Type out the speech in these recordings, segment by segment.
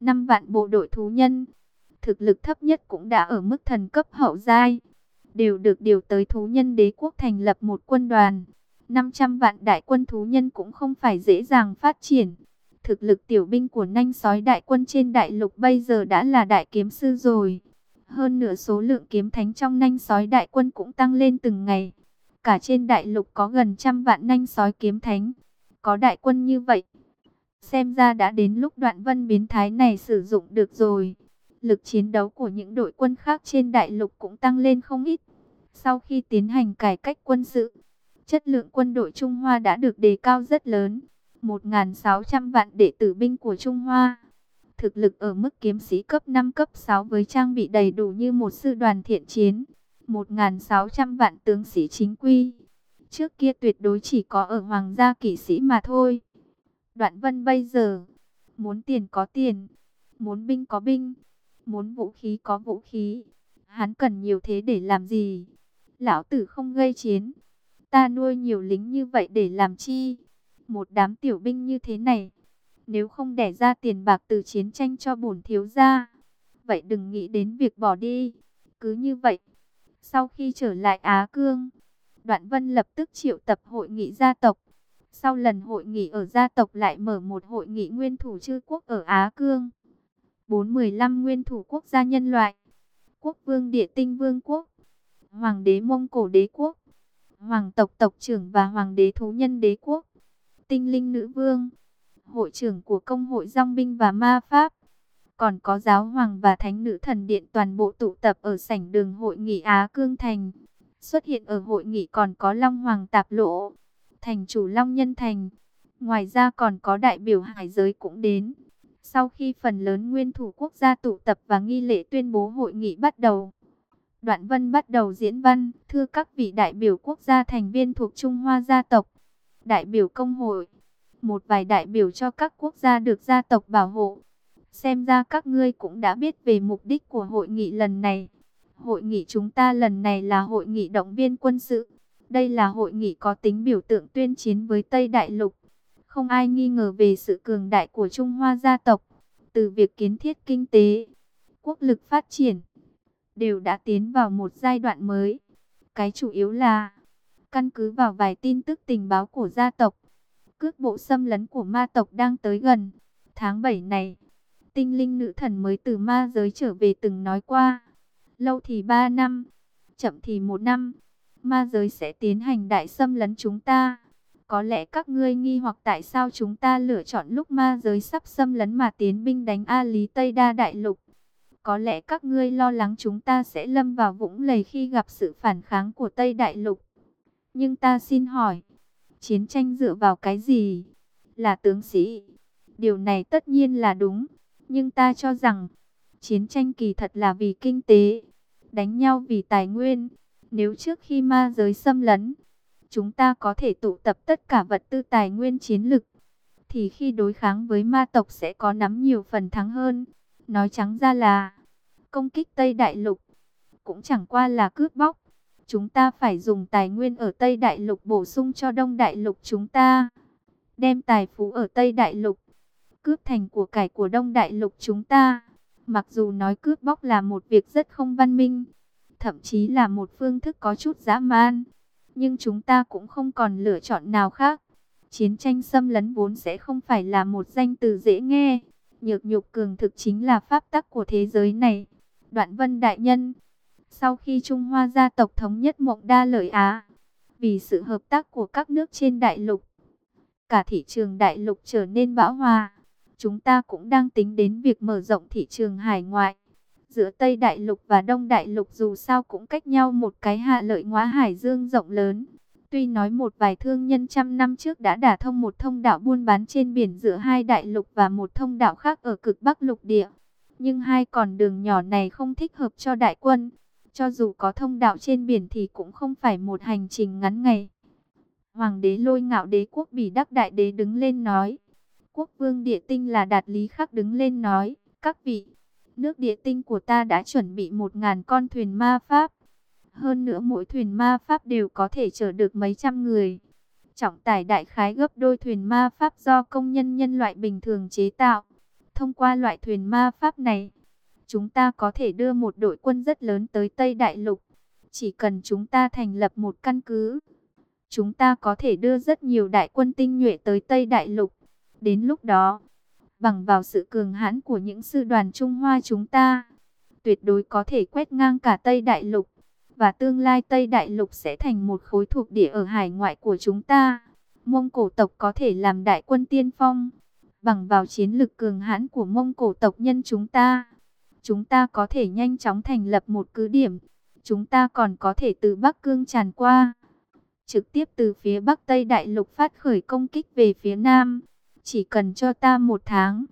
5 vạn bộ đội thú nhân. Thực lực thấp nhất cũng đã ở mức thần cấp hậu giai. Đều được điều tới thú nhân đế quốc thành lập một quân đoàn. 500 vạn đại quân thú nhân cũng không phải dễ dàng phát triển. Thực lực tiểu binh của nanh sói đại quân trên đại lục bây giờ đã là đại kiếm sư rồi. Hơn nửa số lượng kiếm thánh trong nanh sói đại quân cũng tăng lên từng ngày. Cả trên đại lục có gần trăm vạn nanh sói kiếm thánh. Có đại quân như vậy. Xem ra đã đến lúc đoạn vân biến thái này sử dụng được rồi. Lực chiến đấu của những đội quân khác trên đại lục cũng tăng lên không ít. Sau khi tiến hành cải cách quân sự, chất lượng quân đội Trung Hoa đã được đề cao rất lớn. 1.600 vạn đệ tử binh của Trung Hoa. Thực lực ở mức kiếm sĩ cấp 5 cấp 6 với trang bị đầy đủ như một sư đoàn thiện chiến. 1.600 vạn tướng sĩ chính quy. Trước kia tuyệt đối chỉ có ở hoàng gia kỵ sĩ mà thôi. Đoạn vân bây giờ, muốn tiền có tiền, muốn binh có binh, muốn vũ khí có vũ khí. Hắn cần nhiều thế để làm gì? Lão tử không gây chiến. Ta nuôi nhiều lính như vậy để làm chi? Một đám tiểu binh như thế này, nếu không đẻ ra tiền bạc từ chiến tranh cho bổn thiếu gia, vậy đừng nghĩ đến việc bỏ đi. Cứ như vậy, sau khi trở lại Á Cương, Đoạn Vân lập tức triệu tập hội nghị gia tộc. Sau lần hội nghị ở gia tộc lại mở một hội nghị nguyên thủ chư quốc ở Á Cương. 415 nguyên thủ quốc gia nhân loại. Quốc vương địa tinh vương quốc. Hoàng đế Mông Cổ đế quốc. Hoàng tộc tộc trưởng và hoàng đế thú nhân đế quốc. Tinh linh nữ vương. Hội trưởng của công hội dòng binh và ma pháp. Còn có giáo hoàng và thánh nữ thần điện toàn bộ tụ tập ở sảnh đường hội nghị Á Cương Thành. Xuất hiện ở hội nghị còn có Long Hoàng Tạp Lộ, thành chủ Long Nhân Thành. Ngoài ra còn có đại biểu hải giới cũng đến. Sau khi phần lớn nguyên thủ quốc gia tụ tập và nghi lễ tuyên bố hội nghị bắt đầu. Đoạn Vân bắt đầu diễn văn, thưa các vị đại biểu quốc gia thành viên thuộc Trung Hoa gia tộc, đại biểu công hội, một vài đại biểu cho các quốc gia được gia tộc bảo hộ. Xem ra các ngươi cũng đã biết về mục đích của hội nghị lần này. Hội nghị chúng ta lần này là hội nghị động viên quân sự. Đây là hội nghị có tính biểu tượng tuyên chiến với Tây Đại Lục. Không ai nghi ngờ về sự cường đại của Trung Hoa gia tộc. Từ việc kiến thiết kinh tế, quốc lực phát triển, đều đã tiến vào một giai đoạn mới. Cái chủ yếu là, căn cứ vào vài tin tức tình báo của gia tộc, cước bộ xâm lấn của ma tộc đang tới gần. Tháng 7 này, tinh linh nữ thần mới từ ma giới trở về từng nói qua. Lâu thì 3 năm, chậm thì 1 năm, ma giới sẽ tiến hành đại xâm lấn chúng ta. Có lẽ các ngươi nghi hoặc tại sao chúng ta lựa chọn lúc ma giới sắp xâm lấn mà tiến binh đánh A Lý Tây Đa Đại Lục. Có lẽ các ngươi lo lắng chúng ta sẽ lâm vào vũng lầy khi gặp sự phản kháng của Tây Đại Lục. Nhưng ta xin hỏi, chiến tranh dựa vào cái gì? Là tướng sĩ. Điều này tất nhiên là đúng. Nhưng ta cho rằng, chiến tranh kỳ thật là vì kinh tế, đánh nhau vì tài nguyên. Nếu trước khi ma giới xâm lấn, chúng ta có thể tụ tập tất cả vật tư tài nguyên chiến lực, thì khi đối kháng với ma tộc sẽ có nắm nhiều phần thắng hơn. Nói trắng ra là, công kích Tây Đại Lục, cũng chẳng qua là cướp bóc. Chúng ta phải dùng tài nguyên ở Tây Đại Lục bổ sung cho Đông Đại Lục chúng ta. Đem tài phú ở Tây Đại Lục, cướp thành của cải của Đông Đại Lục chúng ta. Mặc dù nói cướp bóc là một việc rất không văn minh, thậm chí là một phương thức có chút dã man, nhưng chúng ta cũng không còn lựa chọn nào khác. Chiến tranh xâm lấn vốn sẽ không phải là một danh từ dễ nghe, nhược nhục cường thực chính là pháp tắc của thế giới này. Đoạn Vân Đại Nhân Sau khi Trung Hoa gia tộc thống nhất Mộng Đa Lợi Á, vì sự hợp tác của các nước trên đại lục, cả thị trường đại lục trở nên bão hòa. Chúng ta cũng đang tính đến việc mở rộng thị trường hải ngoại. Giữa Tây Đại Lục và Đông Đại Lục dù sao cũng cách nhau một cái hạ lợi ngóa hải dương rộng lớn. Tuy nói một vài thương nhân trăm năm trước đã đả thông một thông đạo buôn bán trên biển giữa hai đại lục và một thông đạo khác ở cực Bắc lục địa. Nhưng hai con đường nhỏ này không thích hợp cho đại quân. Cho dù có thông đạo trên biển thì cũng không phải một hành trình ngắn ngày. Hoàng đế lôi ngạo đế quốc bỉ đắc đại đế đứng lên nói. Quốc vương địa tinh là đạt lý khắc đứng lên nói. Các vị, nước địa tinh của ta đã chuẩn bị một ngàn con thuyền ma pháp. Hơn nữa mỗi thuyền ma pháp đều có thể chở được mấy trăm người. Trọng tải đại khái gấp đôi thuyền ma pháp do công nhân nhân loại bình thường chế tạo. Thông qua loại thuyền ma pháp này, chúng ta có thể đưa một đội quân rất lớn tới Tây Đại Lục. Chỉ cần chúng ta thành lập một căn cứ, chúng ta có thể đưa rất nhiều đại quân tinh nhuệ tới Tây Đại Lục. Đến lúc đó, bằng vào sự cường hãn của những sư đoàn Trung Hoa chúng ta, tuyệt đối có thể quét ngang cả Tây Đại Lục. Và tương lai Tây Đại Lục sẽ thành một khối thuộc địa ở hải ngoại của chúng ta. Mông cổ tộc có thể làm đại quân tiên phong. Bằng vào chiến lực cường hãn của Mông cổ tộc nhân chúng ta, chúng ta có thể nhanh chóng thành lập một cứ điểm. Chúng ta còn có thể từ Bắc Cương tràn qua, trực tiếp từ phía Bắc Tây Đại Lục phát khởi công kích về phía Nam. Chỉ cần cho ta một tháng,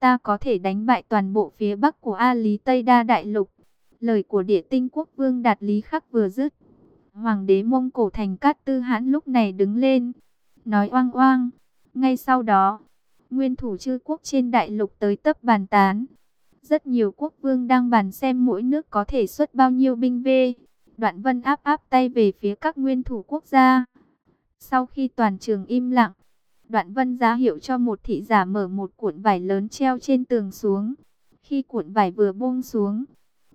ta có thể đánh bại toàn bộ phía Bắc của A Lý Tây Đa Đại Lục. Lời của địa tinh quốc vương Đạt Lý Khắc vừa dứt. Hoàng đế Mông Cổ Thành Cát Tư Hãn lúc này đứng lên, nói oang oang. Ngay sau đó, nguyên thủ chư quốc trên đại lục tới tấp bàn tán. Rất nhiều quốc vương đang bàn xem mỗi nước có thể xuất bao nhiêu binh về. Đoạn vân áp áp tay về phía các nguyên thủ quốc gia. Sau khi toàn trường im lặng, đoạn vân ra hiệu cho một thị giả mở một cuộn vải lớn treo trên tường xuống. Khi cuộn vải vừa buông xuống,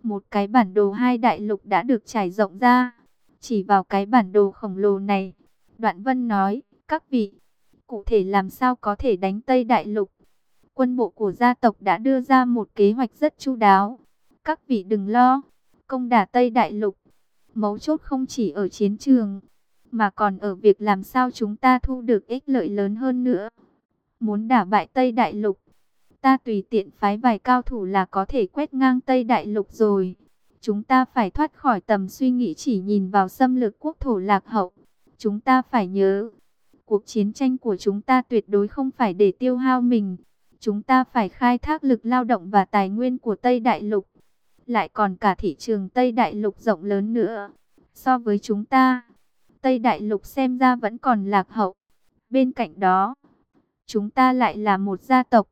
một cái bản đồ hai đại lục đã được trải rộng ra. Chỉ vào cái bản đồ khổng lồ này, đoạn vân nói, các vị, cụ thể làm sao có thể đánh Tây Đại Lục? Quân bộ của gia tộc đã đưa ra một kế hoạch rất chu đáo. Các vị đừng lo, công đả Tây Đại Lục. Mấu chốt không chỉ ở chiến trường, mà còn ở việc làm sao chúng ta thu được ích lợi lớn hơn nữa. Muốn đả bại Tây Đại Lục, ta tùy tiện phái vài cao thủ là có thể quét ngang Tây Đại Lục rồi. Chúng ta phải thoát khỏi tầm suy nghĩ chỉ nhìn vào xâm lược quốc thổ lạc hậu. Chúng ta phải nhớ, cuộc chiến tranh của chúng ta tuyệt đối không phải để tiêu hao mình. Chúng ta phải khai thác lực lao động và tài nguyên của Tây Đại Lục. Lại còn cả thị trường Tây Đại Lục rộng lớn nữa. So với chúng ta, Tây Đại Lục xem ra vẫn còn lạc hậu. Bên cạnh đó, chúng ta lại là một gia tộc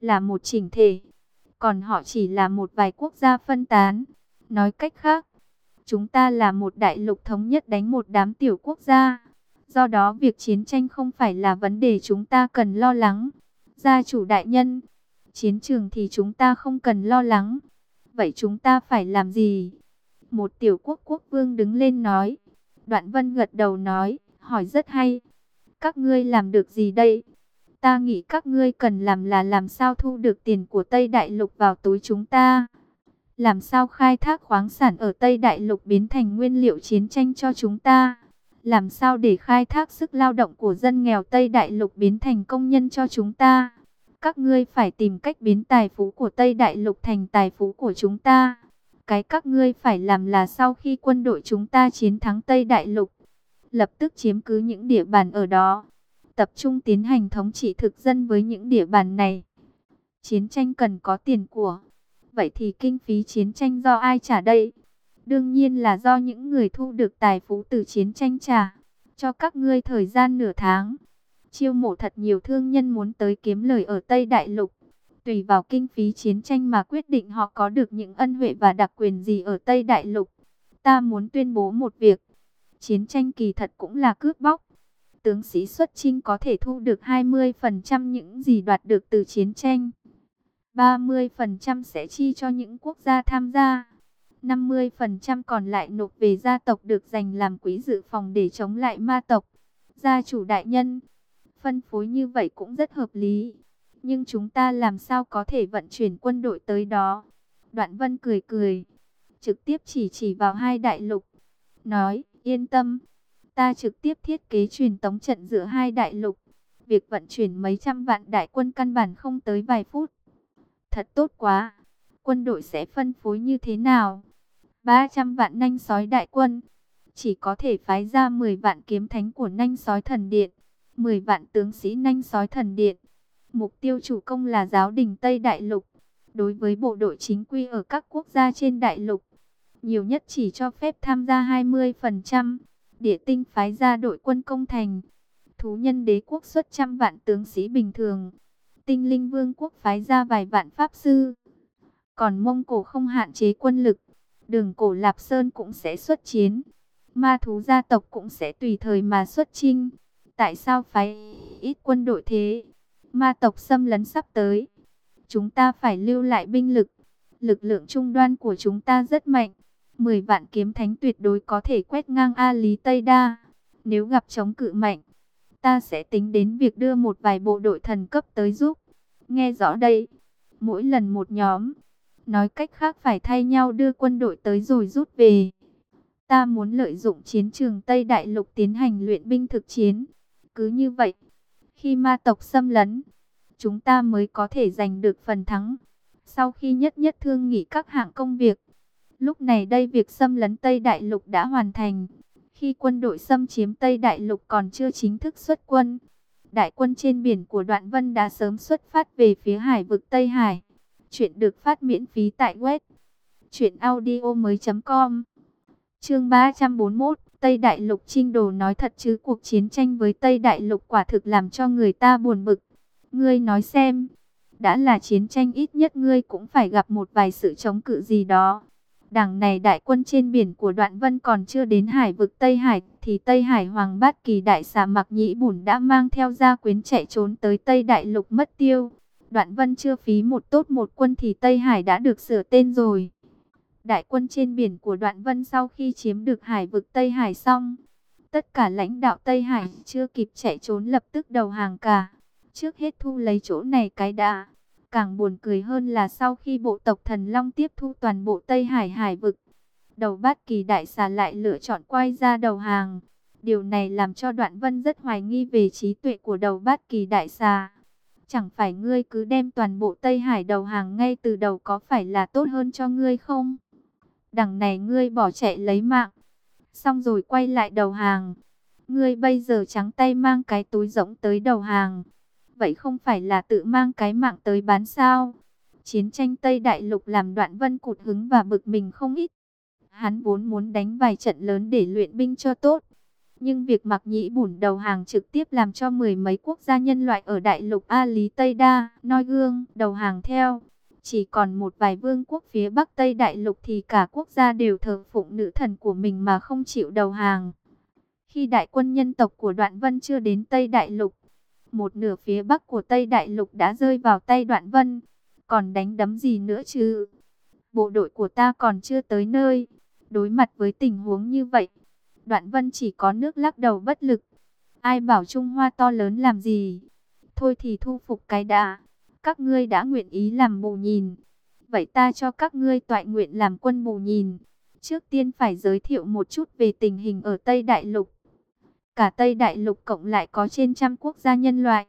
là một chỉnh thể, còn họ chỉ là một vài quốc gia phân tán. Nói cách khác, chúng ta là một đại lục thống nhất đánh một đám tiểu quốc gia. Do đó việc chiến tranh không phải là vấn đề chúng ta cần lo lắng. Gia chủ đại nhân, chiến trường thì chúng ta không cần lo lắng. Vậy chúng ta phải làm gì? Một tiểu quốc quốc vương đứng lên nói. Đoạn vân gật đầu nói, hỏi rất hay. Các ngươi làm được gì đây? Ta nghĩ các ngươi cần làm là làm sao thu được tiền của Tây Đại Lục vào túi chúng ta. Làm sao khai thác khoáng sản ở Tây Đại Lục biến thành nguyên liệu chiến tranh cho chúng ta. Làm sao để khai thác sức lao động của dân nghèo Tây Đại Lục biến thành công nhân cho chúng ta. Các ngươi phải tìm cách biến tài phú của Tây Đại Lục thành tài phú của chúng ta. Cái các ngươi phải làm là sau khi quân đội chúng ta chiến thắng Tây Đại Lục, lập tức chiếm cứ những địa bàn ở đó tập trung tiến hành thống trị thực dân với những địa bàn này. Chiến tranh cần có tiền của. Vậy thì kinh phí chiến tranh do ai trả đây? Đương nhiên là do những người thu được tài phú từ chiến tranh trả. Cho các ngươi thời gian nửa tháng. Chiêu mộ thật nhiều thương nhân muốn tới kiếm lời ở Tây Đại Lục. Tùy vào kinh phí chiến tranh mà quyết định họ có được những ân huệ và đặc quyền gì ở Tây Đại Lục. Ta muốn tuyên bố một việc. Chiến tranh kỳ thật cũng là cướp bóc tướng sĩ xuất chinh có thể thu được 20% những gì đoạt được từ chiến tranh. 30% sẽ chi cho những quốc gia tham gia. 50% còn lại nộp về gia tộc được dành làm quỹ dự phòng để chống lại ma tộc. Gia chủ đại nhân, phân phối như vậy cũng rất hợp lý. Nhưng chúng ta làm sao có thể vận chuyển quân đội tới đó? Đoạn vân cười cười, trực tiếp chỉ chỉ vào hai đại lục. Nói, yên tâm, ta trực tiếp thiết kế truyền tống trận giữa hai đại lục. Việc vận chuyển mấy trăm vạn đại quân căn bản không tới vài phút. Thật tốt quá. Quân đội sẽ phân phối như thế nào? 300 vạn nanh sói đại quân. Chỉ có thể phái ra 10 vạn kiếm thánh của nanh sói thần điện. 10 vạn tướng sĩ nanh sói thần điện. Mục tiêu chủ công là giáo đình Tây Đại Lục. Đối với bộ đội chính quy ở các quốc gia trên đại lục, nhiều nhất chỉ cho phép tham gia 20%. Địa tinh phái ra đội quân công thành. Thú nhân đế quốc xuất trăm vạn tướng sĩ bình thường. Tinh linh vương quốc phái ra vài vạn pháp sư. Còn Mông Cổ không hạn chế quân lực. Đường cổ Lạp Sơn cũng sẽ xuất chiến. Ma thú gia tộc cũng sẽ tùy thời mà xuất chinh. Tại sao phái ít quân đội thế? Ma tộc xâm lấn sắp tới. Chúng ta phải lưu lại binh lực. Lực lượng trung đoan của chúng ta rất mạnh. 10 vạn kiếm thánh tuyệt đối có thể quét ngang A Lý Tây Đa. Nếu gặp chống cự mạnh, ta sẽ tính đến việc đưa một vài bộ đội thần cấp tới giúp. Nghe rõ đây, mỗi lần một nhóm, nói cách khác phải thay nhau đưa quân đội tới rồi rút về. Ta muốn lợi dụng chiến trường Tây Đại Lục tiến hành luyện binh thực chiến. Cứ như vậy, khi ma tộc xâm lấn, chúng ta mới có thể giành được phần thắng. Sau khi nhất nhất thương nghị các hạng công việc, lúc này đây việc xâm lấn Tây Đại Lục đã hoàn thành. Khi quân đội xâm chiếm Tây Đại Lục còn chưa chính thức xuất quân, đại quân trên biển của Đoạn Vân đã sớm xuất phát về phía hải vực Tây Hải. Chuyện được phát miễn phí tại web truyệnaudiomoi.com. Chương 341, Tây Đại Lục Trinh Đồ nói thật chứ cuộc chiến tranh với Tây Đại Lục quả thực làm cho người ta buồn bực. Ngươi nói xem, đã là chiến tranh ít nhất ngươi cũng phải gặp một vài sự chống cự gì đó. Đảng này đại quân trên biển của Đoạn Vân còn chưa đến hải vực Tây Hải, thì Tây Hải Hoàng Bát Kỳ đại xà mặc nhĩ bùn đã mang theo gia quyến chạy trốn tới Tây Đại Lục mất tiêu. Đoạn Vân chưa phí một tốt một quân thì Tây Hải đã được sửa tên rồi. Đại quân trên biển của Đoạn Vân sau khi chiếm được hải vực Tây Hải xong, tất cả lãnh đạo Tây Hải chưa kịp chạy trốn lập tức đầu hàng cả. Trước hết thu lấy chỗ này cái đã. Càng buồn cười hơn là sau khi bộ tộc Thần Long tiếp thu toàn bộ Tây Hải hải vực, đầu bát kỳ đại xà lại lựa chọn quay ra đầu hàng. Điều này làm cho Đoạn Vân rất hoài nghi về trí tuệ của đầu bát kỳ đại xà. Chẳng phải ngươi cứ đem toàn bộ Tây Hải đầu hàng ngay từ đầu có phải là tốt hơn cho ngươi không? Đằng này ngươi bỏ chạy lấy mạng, xong rồi quay lại đầu hàng. Ngươi bây giờ trắng tay mang cái túi rỗng tới đầu hàng vậy không phải là tự mang cái mạng tới bán sao? Chiến tranh Tây Đại Lục làm đoạn vân cụt hứng và bực mình không ít. Hắn vốn muốn đánh vài trận lớn để luyện binh cho tốt. Nhưng việc mặc nhĩ bùn đầu hàng trực tiếp làm cho mười mấy quốc gia nhân loại ở Đại Lục A Lý Tây Đa, Noi Gương, đầu hàng theo. Chỉ còn một vài vương quốc phía Bắc Tây Đại Lục thì cả quốc gia đều thờ phụng nữ thần của mình mà không chịu đầu hàng. Khi đại quân nhân tộc của Đoạn Vân chưa đến Tây Đại Lục, một nửa phía bắc của Tây Đại Lục đã rơi vào tay đoạn vân. Còn đánh đấm gì nữa chứ? Bộ đội của ta còn chưa tới nơi. Đối mặt với tình huống như vậy, đoạn vân chỉ có nước lắc đầu bất lực. Ai bảo Trung Hoa to lớn làm gì? Thôi thì thu phục cái đã. Các ngươi đã nguyện ý làm mù nhìn. Vậy ta cho các ngươi toại nguyện làm quân mù nhìn. Trước tiên phải giới thiệu một chút về tình hình ở Tây Đại Lục. Cả Tây Đại Lục cộng lại có trên trăm quốc gia nhân loại.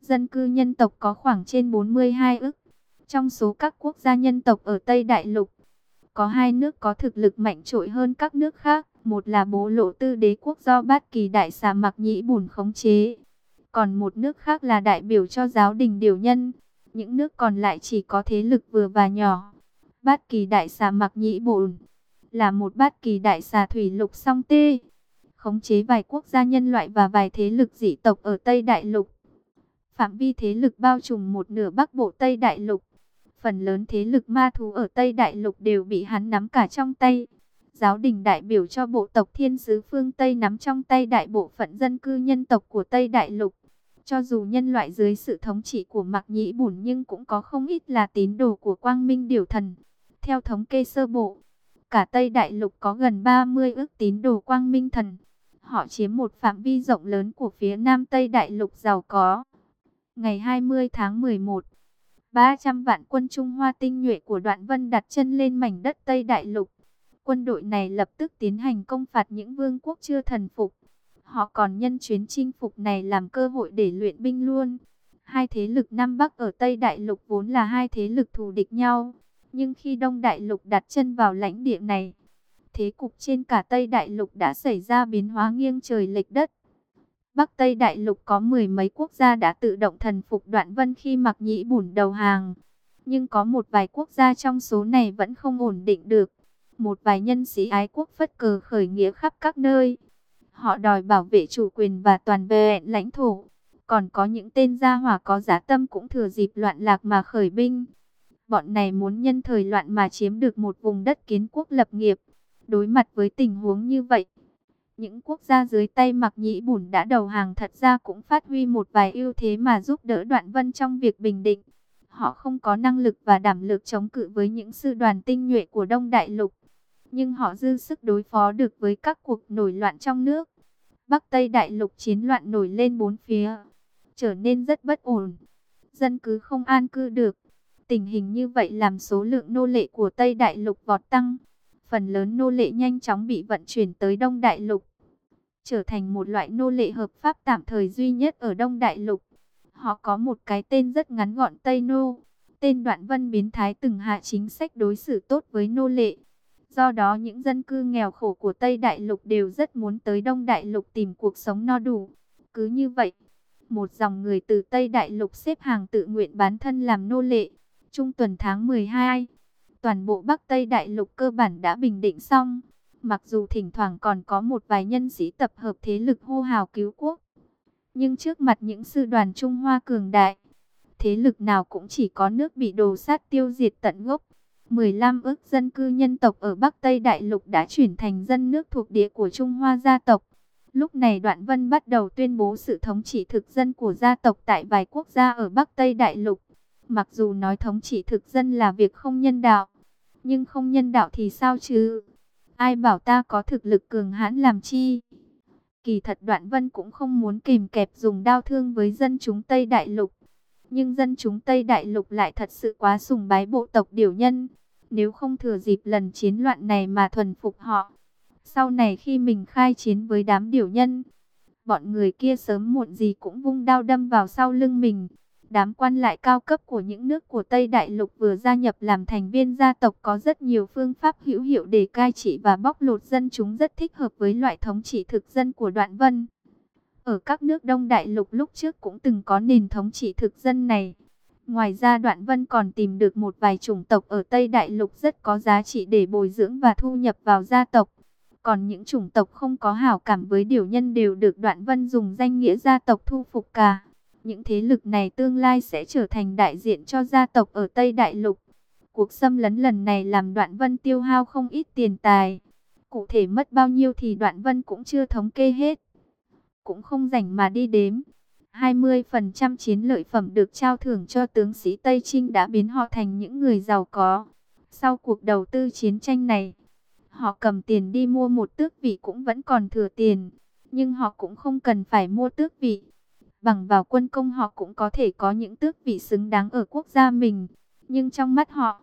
Dân cư nhân tộc có khoảng trên 42 ức. Trong số các quốc gia nhân tộc ở Tây Đại Lục, có hai nước có thực lực mạnh trội hơn các nước khác. Một là bố lộ tư đế quốc do bát kỳ đại xà mặc nhĩ bùn khống chế. Còn một nước khác là đại biểu cho giáo đình điều nhân. Những nước còn lại chỉ có thế lực vừa và nhỏ. Bát kỳ đại xà mặc nhĩ bổn, là một bát kỳ đại xà thủy lục song tê, khống chế vài quốc gia nhân loại và vài thế lực dị tộc ở Tây Đại Lục. Phạm vi thế lực bao trùm một nửa bắc bộ Tây Đại Lục. Phần lớn thế lực ma thú ở Tây Đại Lục đều bị hắn nắm cả trong tay. Giáo đình đại biểu cho bộ tộc thiên sứ phương Tây nắm trong tay đại bộ phận dân cư nhân tộc của Tây Đại Lục. Cho dù nhân loại dưới sự thống trị của Mạc Nhĩ Bùn nhưng cũng có không ít là tín đồ của Quang Minh Điều Thần. Theo thống kê sơ bộ, cả Tây Đại Lục có gần 30 ước tín đồ Quang Minh Thần. Họ chiếm một phạm vi rộng lớn của phía Nam Tây Đại Lục giàu có. Ngày 20 tháng 11, 300 vạn quân Trung Hoa tinh nhuệ của Đoạn Vân đặt chân lên mảnh đất Tây Đại Lục. Quân đội này lập tức tiến hành công phạt những vương quốc chưa thần phục. Họ còn nhân chuyến chinh phục này làm cơ hội để luyện binh luôn. Hai thế lực Nam Bắc ở Tây Đại Lục vốn là hai thế lực thù địch nhau. Nhưng khi Đông Đại Lục đặt chân vào lãnh địa này, thế cục trên cả Tây Đại Lục đã xảy ra biến hóa nghiêng trời lệch đất. Bắc Tây Đại Lục có mười mấy quốc gia đã tự động thần phục đoạn vân khi mặc nhĩ bùn đầu hàng. Nhưng có một vài quốc gia trong số này vẫn không ổn định được. Một vài nhân sĩ ái quốc phất cờ khởi nghĩa khắp các nơi. Họ đòi bảo vệ chủ quyền và toàn vẹn lãnh thổ. Còn có những tên gia hỏa có giá tâm cũng thừa dịp loạn lạc mà khởi binh. Bọn này muốn nhân thời loạn mà chiếm được một vùng đất kiến quốc lập nghiệp. Đối mặt với tình huống như vậy, những quốc gia dưới tay mặc nhĩ bùn đã đầu hàng thật ra cũng phát huy một vài ưu thế mà giúp đỡ đoạn vân trong việc bình định. Họ không có năng lực và đảm lực chống cự với những sư đoàn tinh nhuệ của Đông Đại Lục. Nhưng họ dư sức đối phó được với các cuộc nổi loạn trong nước. Bắc Tây Đại Lục chiến loạn nổi lên bốn phía, trở nên rất bất ổn. Dân cứ không an cư được. Tình hình như vậy làm số lượng nô lệ của Tây Đại Lục vọt tăng. Phần lớn nô lệ nhanh chóng bị vận chuyển tới Đông Đại Lục. Trở thành một loại nô lệ hợp pháp tạm thời duy nhất ở Đông Đại Lục. Họ có một cái tên rất ngắn gọn Tây Nô. Tên đoạn vân biến thái từng hạ chính sách đối xử tốt với nô lệ. Do đó những dân cư nghèo khổ của Tây Đại Lục đều rất muốn tới Đông Đại Lục tìm cuộc sống no đủ. Cứ như vậy, một dòng người từ Tây Đại Lục xếp hàng tự nguyện bán thân làm nô lệ. Trung tuần tháng 12, toàn bộ Bắc Tây Đại Lục cơ bản đã bình định xong. Mặc dù thỉnh thoảng còn có một vài nhân sĩ tập hợp thế lực hô hào cứu quốc. Nhưng trước mặt những sư đoàn Trung Hoa cường đại, thế lực nào cũng chỉ có nước bị đồ sát tiêu diệt tận gốc. 15 ước dân cư nhân tộc ở Bắc Tây Đại Lục đã chuyển thành dân nước thuộc địa của Trung Hoa gia tộc. Lúc này Đoạn Vân bắt đầu tuyên bố sự thống trị thực dân của gia tộc tại vài quốc gia ở Bắc Tây Đại Lục. Mặc dù nói thống trị thực dân là việc không nhân đạo, nhưng không nhân đạo thì sao chứ? Ai bảo ta có thực lực cường hãn làm chi? Kỳ thật Đoạn Vân cũng không muốn kìm kẹp dùng đao thương với dân chúng Tây Đại Lục. Nhưng dân chúng Tây Đại Lục lại thật sự quá sùng bái bộ tộc điều nhân. Nếu không thừa dịp lần chiến loạn này mà thuần phục họ. Sau này khi mình khai chiến với đám điều nhân, bọn người kia sớm muộn gì cũng vung đao đâm vào sau lưng mình. Đám quan lại cao cấp của những nước của Tây Đại Lục vừa gia nhập làm thành viên gia tộc có rất nhiều phương pháp hữu hiệu để cai trị và bóc lột dân chúng rất thích hợp với loại thống trị thực dân của Đoạn Vân. Ở các nước Đông Đại Lục lúc trước cũng từng có nền thống trị thực dân này. Ngoài ra Đoạn Vân còn tìm được một vài chủng tộc ở Tây Đại Lục rất có giá trị để bồi dưỡng và thu nhập vào gia tộc. Còn những chủng tộc không có hảo cảm với điều nhân đều được Đoạn Vân dùng danh nghĩa gia tộc thu phục cả. Những thế lực này tương lai sẽ trở thành đại diện cho gia tộc ở Tây Đại Lục. Cuộc xâm lấn lần này làm Đoạn Vân tiêu hao không ít tiền tài. Cụ thể mất bao nhiêu thì Đoạn Vân cũng chưa thống kê hết. Cũng không rảnh mà đi đếm. 20% chiến lợi phẩm được trao thưởng cho tướng sĩ Tây Trinh đã biến họ thành những người giàu có. Sau cuộc đầu tư chiến tranh này, họ cầm tiền đi mua một tước vị cũng vẫn còn thừa tiền. Nhưng họ cũng không cần phải mua tước vị bằng vào quân công họ cũng có thể có những tước vị xứng đáng ở quốc gia mình. Nhưng trong mắt họ,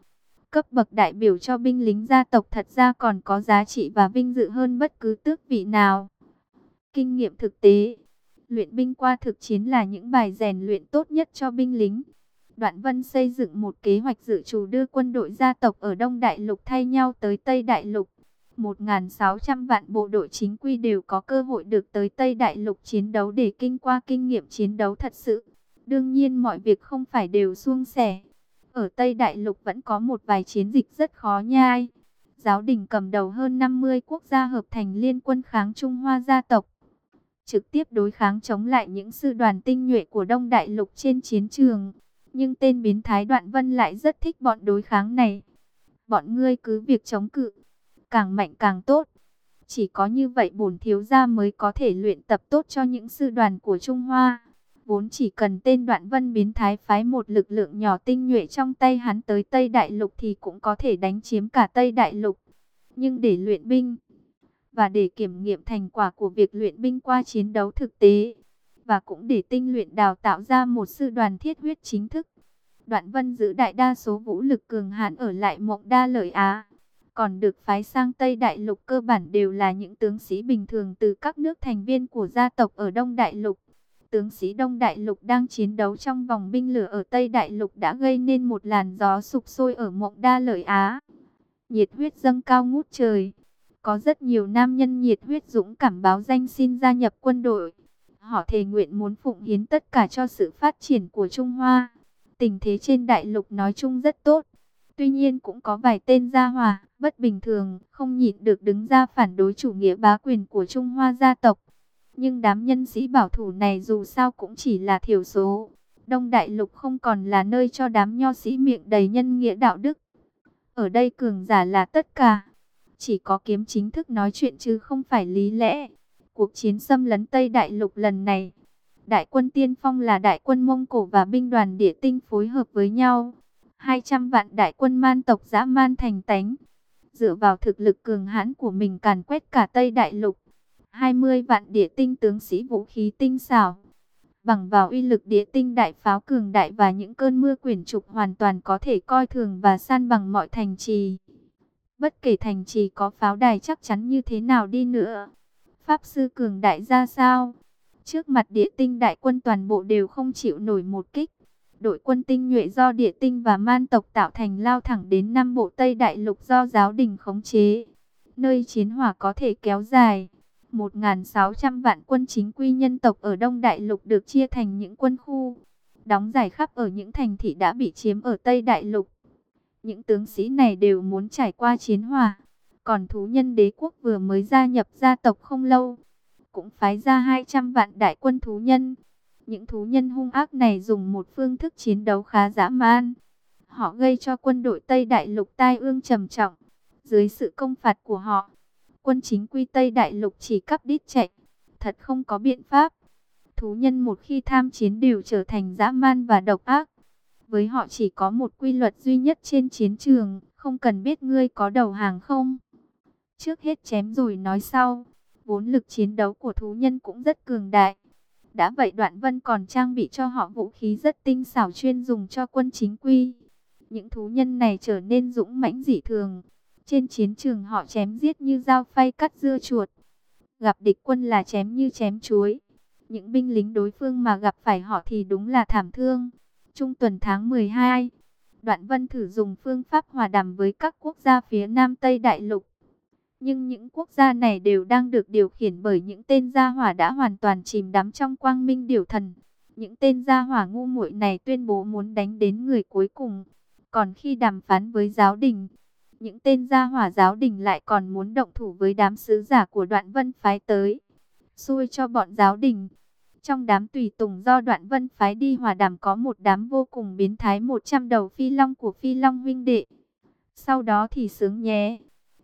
cấp bậc đại biểu cho binh lính gia tộc thật ra còn có giá trị và vinh dự hơn bất cứ tước vị nào. Kinh nghiệm thực tế, luyện binh qua thực chiến là những bài rèn luyện tốt nhất cho binh lính. Đoạn Vân xây dựng một kế hoạch dự trù đưa quân đội gia tộc ở Đông Đại Lục thay nhau tới Tây Đại Lục. 1.600 vạn bộ đội chính quy đều có cơ hội được tới Tây Đại Lục chiến đấu để kinh qua kinh nghiệm chiến đấu thật sự. Đương nhiên mọi việc không phải đều suông sẻ. Ở Tây Đại Lục vẫn có một vài chiến dịch rất khó nhai. Giáo đình cầm đầu hơn 50 quốc gia hợp thành liên quân kháng Trung Hoa gia tộc. Trực tiếp đối kháng chống lại những sư đoàn tinh nhuệ của Đông Đại Lục trên chiến trường. Nhưng tên biến thái đoạn vân lại rất thích bọn đối kháng này. Bọn ngươi cứ việc chống cự càng mạnh càng tốt. Chỉ có như vậy bổn thiếu gia mới có thể luyện tập tốt cho những sư đoàn của Trung Hoa. Vốn chỉ cần tên đoạn vân biến thái phái một lực lượng nhỏ tinh nhuệ trong tay hắn tới Tây Đại Lục thì cũng có thể đánh chiếm cả Tây Đại Lục. Nhưng để luyện binh và để kiểm nghiệm thành quả của việc luyện binh qua chiến đấu thực tế, và cũng để tinh luyện đào tạo ra một sư đoàn thiết huyết chính thức. Đoạn vân giữ đại đa số vũ lực cường hãn ở lại mộng đa lợi Á, còn được phái sang Tây Đại Lục cơ bản đều là những tướng sĩ bình thường từ các nước thành viên của gia tộc ở Đông Đại Lục. Tướng sĩ Đông Đại Lục đang chiến đấu trong vòng binh lửa ở Tây Đại Lục đã gây nên một làn gió sục sôi ở mộng đa lợi Á. Nhiệt huyết dâng cao ngút trời. Có rất nhiều nam nhân nhiệt huyết dũng cảm báo danh xin gia nhập quân đội. Họ thề nguyện muốn phụng hiến tất cả cho sự phát triển của Trung Hoa. Tình thế trên đại lục nói chung rất tốt. Tuy nhiên cũng có vài tên gia hòa, bất bình thường, không nhịn được đứng ra phản đối chủ nghĩa bá quyền của Trung Hoa gia tộc. Nhưng đám nhân sĩ bảo thủ này dù sao cũng chỉ là thiểu số. Đông Đại Lục không còn là nơi cho đám nho sĩ miệng đầy nhân nghĩa đạo đức. Ở đây cường giả là tất cả. Chỉ có kiếm chính thức nói chuyện chứ không phải lý lẽ. Cuộc chiến xâm lấn Tây Đại Lục lần này, Đại quân tiên phong là đại quân Mông Cổ và binh đoàn địa tinh phối hợp với nhau. 200 vạn đại quân man tộc dã man thành tánh. Dựa vào thực lực cường hãn của mình càn quét cả Tây Đại Lục. 20 vạn địa tinh tướng sĩ vũ khí tinh xảo. Bằng vào uy lực địa tinh đại pháo cường đại và những cơn mưa quyển trục hoàn toàn có thể coi thường và san bằng mọi thành trì. Bất kể thành trì có pháo đài chắc chắn như thế nào đi nữa. Pháp sư cường đại ra sao? Trước mặt địa tinh đại quân toàn bộ đều không chịu nổi một kích. Đội quân tinh nhuệ do địa tinh và man tộc tạo thành lao thẳng đến năm bộ Tây Đại Lục do giáo đình khống chế. Nơi chiến hỏa có thể kéo dài. 1.600 vạn quân chính quy nhân tộc ở Đông Đại Lục được chia thành những quân khu. Đóng giải khắp ở những thành thị đã bị chiếm ở Tây Đại Lục. Những tướng sĩ này đều muốn trải qua chiến hòa, Còn thú nhân đế quốc vừa mới gia nhập gia tộc không lâu cũng phái ra 200 vạn đại quân thú nhân. Những thú nhân hung ác này dùng một phương thức chiến đấu khá dã man. Họ gây cho quân đội Tây Đại Lục tai ương trầm trọng. Dưới sự công phạt của họ, quân chính quy Tây Đại Lục chỉ cắp đít chạy. Thật không có biện pháp. Thú nhân một khi tham chiến đều trở thành dã man và độc ác. Với họ chỉ có một quy luật duy nhất trên chiến trường, không cần biết ngươi có đầu hàng không. Trước hết chém rồi nói sau. Vốn lực chiến đấu của thú nhân cũng rất cường đại. Đã vậy Đoạn Vân còn trang bị cho họ vũ khí rất tinh xảo chuyên dùng cho quân chính quy. Những thú nhân này trở nên dũng mãnh dị thường. Trên chiến trường họ chém giết như dao phay cắt dưa chuột. Gặp địch quân là chém như chém chuối. Những binh lính đối phương mà gặp phải họ thì đúng là thảm thương. Trung tuần tháng 12, Đoạn Vân thử dùng phương pháp hòa đàm với các quốc gia phía Nam Tây Đại Lục. Nhưng những quốc gia này đều đang được điều khiển bởi những tên gia hỏa đã hoàn toàn chìm đắm trong quang minh điều thần. Những tên gia hỏa ngu muội này tuyên bố muốn đánh đến người cuối cùng. Còn khi đàm phán với giáo đình, những tên gia hỏa giáo đình lại còn muốn động thủ với đám sứ giả của đoạn vân phái tới. Xui cho bọn giáo đình. Trong đám tùy tùng do đoạn vân phái đi hòa đàm có một đám vô cùng biến thái 100 đầu phi long của phi long huynh đệ. Sau đó thì sướng nhé.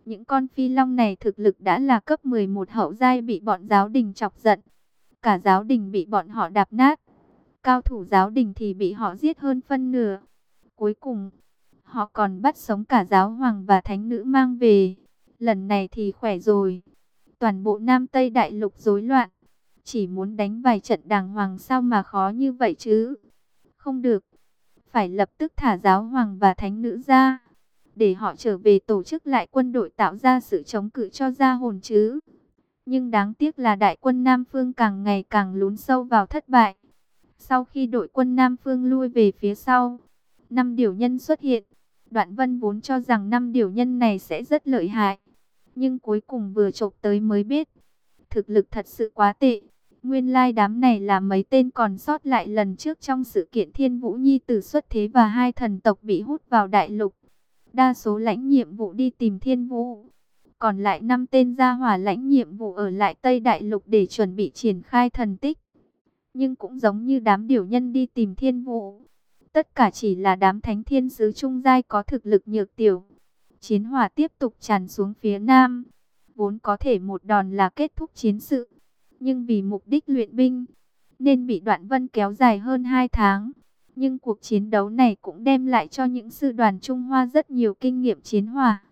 Những con phi long này thực lực đã là cấp 11 hậu giai bị bọn giáo đình chọc giận. Cả giáo đình bị bọn họ đạp nát. Cao thủ giáo đình thì bị họ giết hơn phân nửa. Cuối cùng, họ còn bắt sống cả giáo hoàng và thánh nữ mang về. Lần này thì khỏe rồi. Toàn bộ Nam Tây Đại Lục rối loạn. Chỉ muốn đánh vài trận đàng hoàng sao mà khó như vậy chứ. Không được. Phải lập tức thả giáo hoàng và thánh nữ ra để họ trở về tổ chức lại quân đội tạo ra sự chống cự cho gia hồn chứ. Nhưng đáng tiếc là đại quân Nam Phương càng ngày càng lún sâu vào thất bại. Sau khi đội quân Nam Phương lui về phía sau, năm điều nhân xuất hiện. Đoạn Vân vốn cho rằng năm điều nhân này sẽ rất lợi hại. Nhưng cuối cùng vừa chộp tới mới biết. Thực lực thật sự quá tệ. Nguyên lai đám này là mấy tên còn sót lại lần trước trong sự kiện Thiên Vũ Nhi tử xuất thế và hai thần tộc bị hút vào đại lục. Đa số lãnh nhiệm vụ đi tìm thiên vũ. Còn lại năm tên gia hỏa lãnh nhiệm vụ ở lại Tây Đại Lục để chuẩn bị triển khai thần tích. Nhưng cũng giống như đám điều nhân đi tìm thiên vũ. Tất cả chỉ là đám thánh thiên sứ trung giai có thực lực nhược tiểu. Chiến hỏa tiếp tục tràn xuống phía nam. Vốn có thể một đòn là kết thúc chiến sự. Nhưng vì mục đích luyện binh, nên bị đoạn vân kéo dài hơn 2 tháng. Nhưng cuộc chiến đấu này cũng đem lại cho những sư đoàn Trung Hoa rất nhiều kinh nghiệm chiến hòa.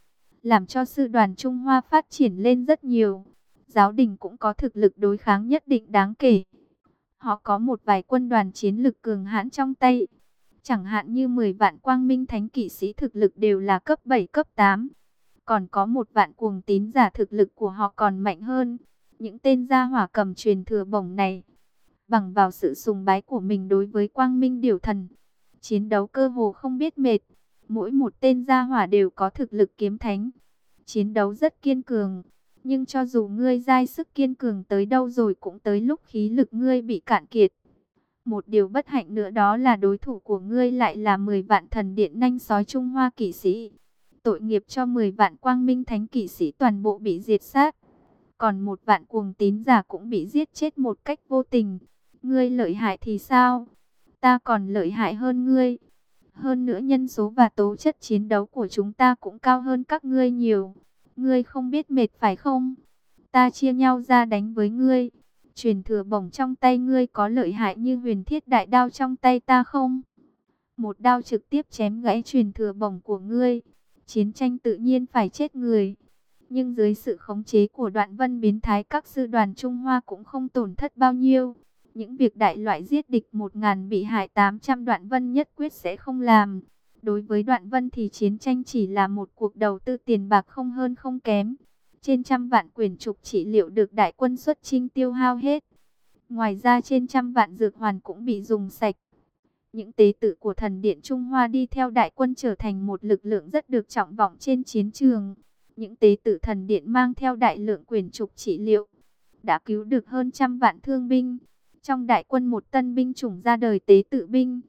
Làm cho sư đoàn Trung Hoa phát triển lên rất nhiều. Giáo đình cũng có thực lực đối kháng nhất định đáng kể. Họ có một vài quân đoàn chiến lực cường hãn trong tay. Chẳng hạn như 10 vạn quang minh thánh kỵ sĩ thực lực đều là cấp 7 cấp 8. Còn có một vạn cuồng tín giả thực lực của họ còn mạnh hơn. Những tên gia hỏa cầm truyền thừa bổng này bằng vào sự sùng bái của mình đối với quang minh điều thần. Chiến đấu cơ hồ không biết mệt, mỗi một tên gia hỏa đều có thực lực kiếm thánh. Chiến đấu rất kiên cường, nhưng cho dù ngươi dai sức kiên cường tới đâu rồi cũng tới lúc khí lực ngươi bị cạn kiệt. Một điều bất hạnh nữa đó là đối thủ của ngươi lại là 10 vạn thần điện nanh sói Trung Hoa kỵ sĩ. Tội nghiệp cho 10 vạn quang minh thánh kỵ sĩ toàn bộ bị diệt sát. Còn một vạn cuồng tín giả cũng bị giết chết một cách vô tình. Ngươi lợi hại thì sao? Ta còn lợi hại hơn ngươi. Hơn nữa nhân số và tố chất chiến đấu của chúng ta cũng cao hơn các ngươi nhiều. Ngươi không biết mệt phải không? Ta chia nhau ra đánh với ngươi. Truyền thừa bổng trong tay ngươi có lợi hại như huyền thiết đại đao trong tay ta không? Một đao trực tiếp chém gãy truyền thừa bổng của ngươi. Chiến tranh tự nhiên phải chết người. Nhưng dưới sự khống chế của đoạn vân biến thái các sư đoàn Trung Hoa cũng không tổn thất bao nhiêu. Những việc đại loại giết địch 1.000 bị hại 800 đoạn vân nhất quyết sẽ không làm. Đối với đoạn vân thì chiến tranh chỉ là một cuộc đầu tư tiền bạc không hơn không kém. Trên trăm vạn quyền trục trị liệu được đại quân xuất chinh tiêu hao hết. Ngoài ra trên trăm vạn dược hoàn cũng bị dùng sạch. Những tế tự của thần điện Trung Hoa đi theo đại quân trở thành một lực lượng rất được trọng vọng trên chiến trường. Những tế tự thần điện mang theo đại lượng quyền trục trị liệu, đã cứu được hơn trăm vạn thương binh. Trong đại quân một tân binh chủng ra đời tế tự binh.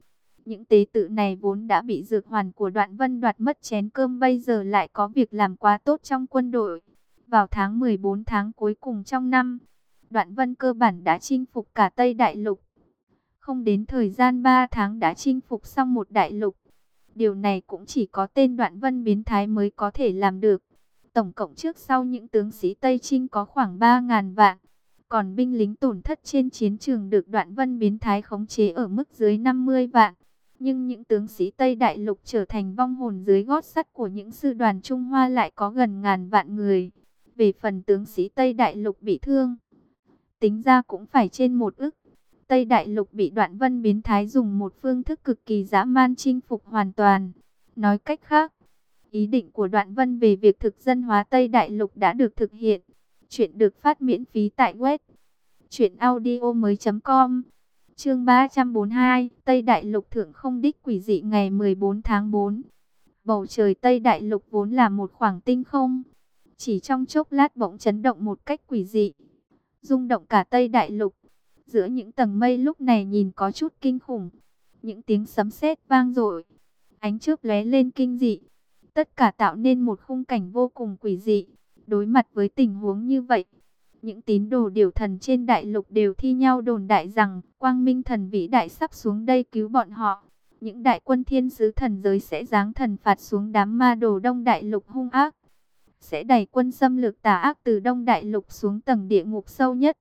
Những tế tự này vốn đã bị dược hoàn của đoạn vân đoạt mất chén cơm bây giờ lại có việc làm quá tốt trong quân đội. Vào tháng 14 tháng cuối cùng trong năm, đoạn vân cơ bản đã chinh phục cả Tây Đại Lục. Không đến thời gian 3 tháng đã chinh phục xong một đại lục. Điều này cũng chỉ có tên đoạn vân biến thái mới có thể làm được. Tổng cộng trước sau những tướng sĩ Tây Trinh có khoảng 3.000 vạn. Còn binh lính tổn thất trên chiến trường được đoạn vân biến thái khống chế ở mức dưới 50 vạn. Nhưng những tướng sĩ Tây Đại Lục trở thành vong hồn dưới gót sắt của những sư đoàn Trung Hoa lại có gần ngàn vạn người. Về phần tướng sĩ Tây Đại Lục bị thương, tính ra cũng phải trên một ức. Tây Đại Lục bị đoạn vân biến thái dùng một phương thức cực kỳ dã man chinh phục hoàn toàn. Nói cách khác, ý định của đoạn vân về việc thực dân hóa Tây Đại Lục đã được thực hiện. Chuyện được phát miễn phí tại web truyệnaudiomoi.com. Chương 342, Tây Đại Lục thượng không đích quỷ dị ngày 14 tháng 4. Bầu trời Tây Đại Lục vốn là một khoảng tinh không, chỉ trong chốc lát bỗng chấn động một cách quỷ dị, rung động cả Tây Đại Lục. Giữa những tầng mây lúc này nhìn có chút kinh khủng, những tiếng sấm sét vang dội, ánh chớp lóe lên kinh dị, tất cả tạo nên một khung cảnh vô cùng quỷ dị. Đối mặt với tình huống như vậy, những tín đồ điều thần trên đại lục đều thi nhau đồn đại rằng quang minh thần vĩ đại sắp xuống đây cứu bọn họ. Những đại quân thiên sứ thần giới sẽ giáng thần phạt xuống đám ma đồ đông đại lục hung ác. Sẽ đẩy quân xâm lược tà ác từ đông đại lục xuống tầng địa ngục sâu nhất.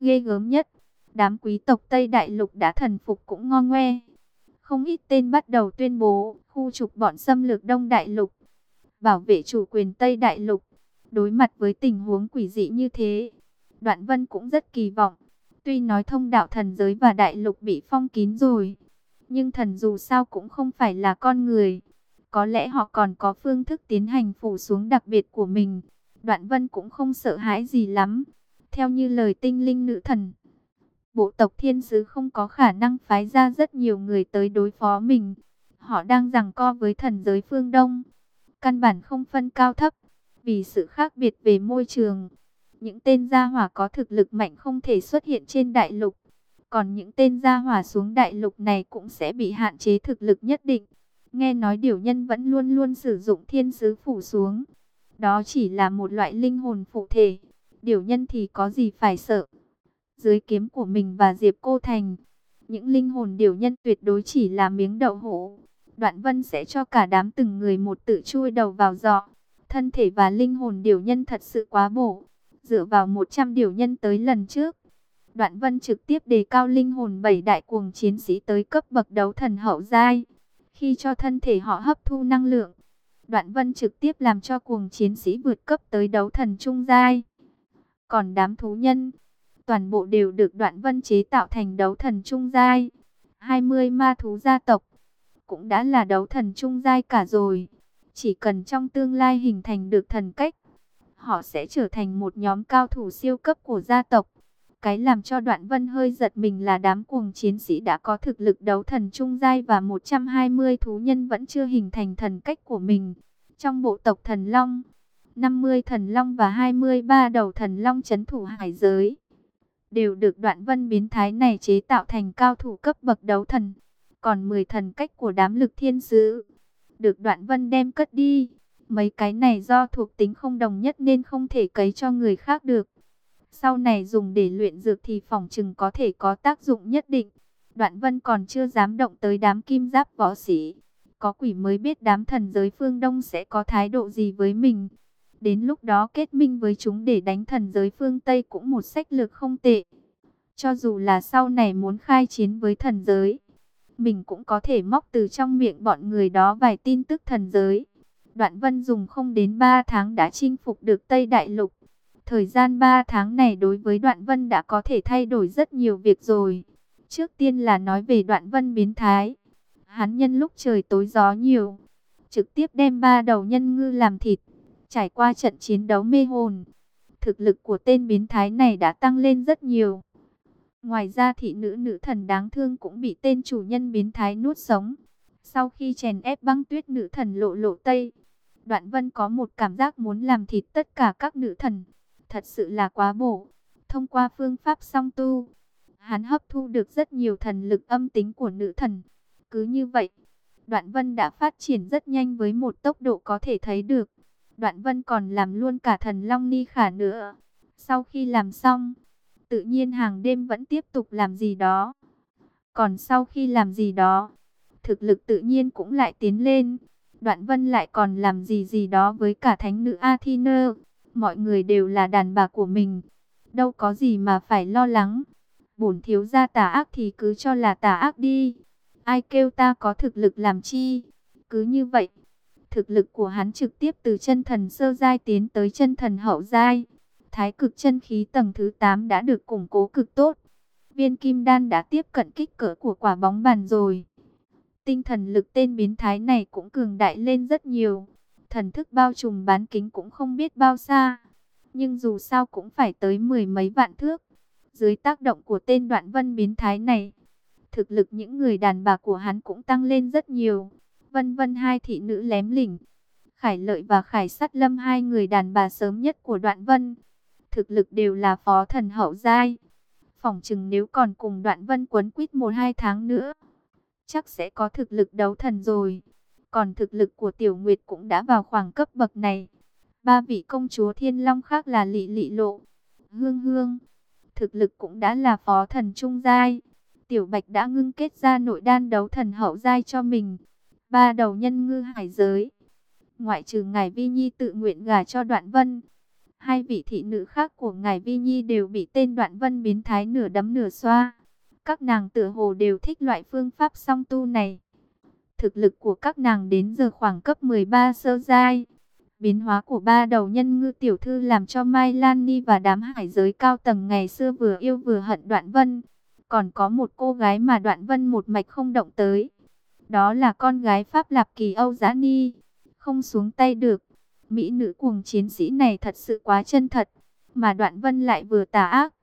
Ghê gớm nhất, đám quý tộc Tây đại lục đã thần phục cũng ngon ngoe. Không ít tên bắt đầu tuyên bố khu trục bọn xâm lược đông đại lục. Bảo vệ chủ quyền Tây đại lục Đối mặt với tình huống quỷ dị như thế, Đoạn Vân cũng rất kỳ vọng. Tuy nói thông đạo thần giới và đại lục bị phong kín rồi, nhưng thần dù sao cũng không phải là con người. Có lẽ họ còn có phương thức tiến hành phủ xuống đặc biệt của mình. Đoạn Vân cũng không sợ hãi gì lắm. Theo như lời tinh linh nữ thần, bộ tộc thiên sứ không có khả năng phái ra rất nhiều người tới đối phó mình. Họ đang giằng co với thần giới phương Đông. Căn bản không phân cao thấp. Vì sự khác biệt về môi trường, những tên gia hỏa có thực lực mạnh không thể xuất hiện trên đại lục. Còn những tên gia hỏa xuống đại lục này cũng sẽ bị hạn chế thực lực nhất định. Nghe nói điều nhân vẫn luôn luôn sử dụng thiên sứ phủ xuống. Đó chỉ là một loại linh hồn phụ thể. Điều nhân thì có gì phải sợ. Dưới kiếm của mình và Diệp Cô Thành, những linh hồn điều nhân tuyệt đối chỉ là miếng đậu hũ. Đoạn vân sẽ cho cả đám từng người một tự chui đầu vào giọ. Thân thể và linh hồn điều nhân thật sự quá bổ. Dựa vào 100 điều nhân tới lần trước. Đoạn vân trực tiếp đề cao linh hồn bảy đại cuồng chiến sĩ tới cấp bậc đấu thần hậu giai. Khi cho thân thể họ hấp thu năng lượng, đoạn vân trực tiếp làm cho cuồng chiến sĩ vượt cấp tới đấu thần trung giai. Còn đám thú nhân, toàn bộ đều được đoạn vân chế tạo thành đấu thần trung giai. 20 ma thú gia tộc, cũng đã là đấu thần trung giai cả rồi. Chỉ cần trong tương lai hình thành được thần cách, họ sẽ trở thành một nhóm cao thủ siêu cấp của gia tộc. Cái làm cho Đoạn Vân hơi giật mình là đám cuồng chiến sĩ đã có thực lực đấu thần trung giai và 120 thú nhân vẫn chưa hình thành thần cách của mình. Trong bộ tộc thần long, 50 thần long và 23 đầu thần long chấn thủ hải giới đều được Đoạn Vân biến thái này chế tạo thành cao thủ cấp bậc đấu thần. Còn 10 thần cách của đám lực thiên sứ được đoạn vân đem cất đi. Mấy cái này do thuộc tính không đồng nhất nên không thể cấy cho người khác được. Sau này dùng để luyện dược thì phòng chừng có thể có tác dụng nhất định. Đoạn vân còn chưa dám động tới đám kim giáp võ sĩ. Có quỷ mới biết đám thần giới phương Đông sẽ có thái độ gì với mình. Đến lúc đó kết minh với chúng để đánh thần giới phương Tây cũng một sách lược không tệ. Cho dù là sau này muốn khai chiến với thần giới, mình cũng có thể móc từ trong miệng bọn người đó vài tin tức thần giới. Đoạn Vân dùng không đến 3 tháng đã chinh phục được Tây Đại Lục. Thời gian 3 tháng này đối với Đoạn Vân đã có thể thay đổi rất nhiều việc rồi. Trước tiên là nói về Đoạn Vân biến thái. Hắn nhân lúc trời tối gió nhiều, trực tiếp đem ba đầu nhân ngư làm thịt. Trải qua trận chiến đấu mê hồn, thực lực của tên biến thái này đã tăng lên rất nhiều. Ngoài ra thị nữ nữ thần đáng thương cũng bị tên chủ nhân biến thái nuốt sống. Sau khi chèn ép băng tuyết nữ thần lộ lộ tây, Đoạn Vân có một cảm giác muốn làm thịt tất cả các nữ thần. Thật sự là quá bổ. Thông qua phương pháp song tu, hắn hấp thu được rất nhiều thần lực âm tính của nữ thần. Cứ như vậy, Đoạn Vân đã phát triển rất nhanh với một tốc độ có thể thấy được. Đoạn Vân còn làm luôn cả thần Long Ni Khả nữa. Sau khi làm xong, tự nhiên hàng đêm vẫn tiếp tục làm gì đó. Còn sau khi làm gì đó, thực lực tự nhiên cũng lại tiến lên. Đoạn Vân lại còn làm gì gì đó với cả thánh nữ Athena. Mọi người đều là đàn bà của mình. Đâu có gì mà phải lo lắng. Bổn thiếu gia tà ác thì cứ cho là tà ác đi. Ai kêu ta có thực lực làm chi? Cứ như vậy, thực lực của hắn trực tiếp từ chân thần sơ giai tiến tới chân thần hậu giai. Thái cực chân khí tầng thứ 8 đã được củng cố cực tốt. Viên kim đan đã tiếp cận kích cỡ của quả bóng bàn rồi. Tinh thần lực tên biến thái này cũng cường đại lên rất nhiều. Thần thức bao trùm bán kính cũng không biết bao xa. Nhưng dù sao cũng phải tới mười mấy vạn thước. Dưới tác động của tên đoạn vân biến thái này, thực lực những người đàn bà của hắn cũng tăng lên rất nhiều. Vân vân hai thị nữ lém lỉnh. Khải lợi và Khải sắt lâm hai người đàn bà sớm nhất của đoạn vân. Thực lực đều là phó thần hậu giai. Phỏng chừng nếu còn cùng đoạn vân quấn quýt một hai tháng nữa. Chắc sẽ có thực lực đấu thần rồi. Còn thực lực của Tiểu Nguyệt cũng đã vào khoảng cấp bậc này. Ba vị công chúa Thiên Long khác là Lị Lị Lộ, Hương Hương. Thực lực cũng đã là phó thần trung giai. Tiểu Bạch đã ngưng kết ra nội đan đấu thần hậu giai cho mình. Ba đầu nhân ngư hải giới. Ngoại trừ ngài Vi Nhi tự nguyện gả cho Đoạn Vân. Hai vị thị nữ khác của ngài Vi Nhi đều bị tên Đoạn Vân biến thái nửa đấm nửa xoa. Các nàng tựa hồ đều thích loại phương pháp song tu này. Thực lực của các nàng đến giờ khoảng cấp 13 sơ giai. Biến hóa của ba đầu nhân ngư tiểu thư làm cho Mai Lan Ni và đám hải giới cao tầng ngày xưa vừa yêu vừa hận Đoạn Vân. Còn có một cô gái mà Đoạn Vân một mạch không động tới. Đó là con gái Pháp Lạp Kỳ Âu Giá Ni. Không xuống tay được. Mỹ nữ cuồng chiến sĩ này thật sự quá chân thật. Mà Đoạn Vân lại vừa tà ác.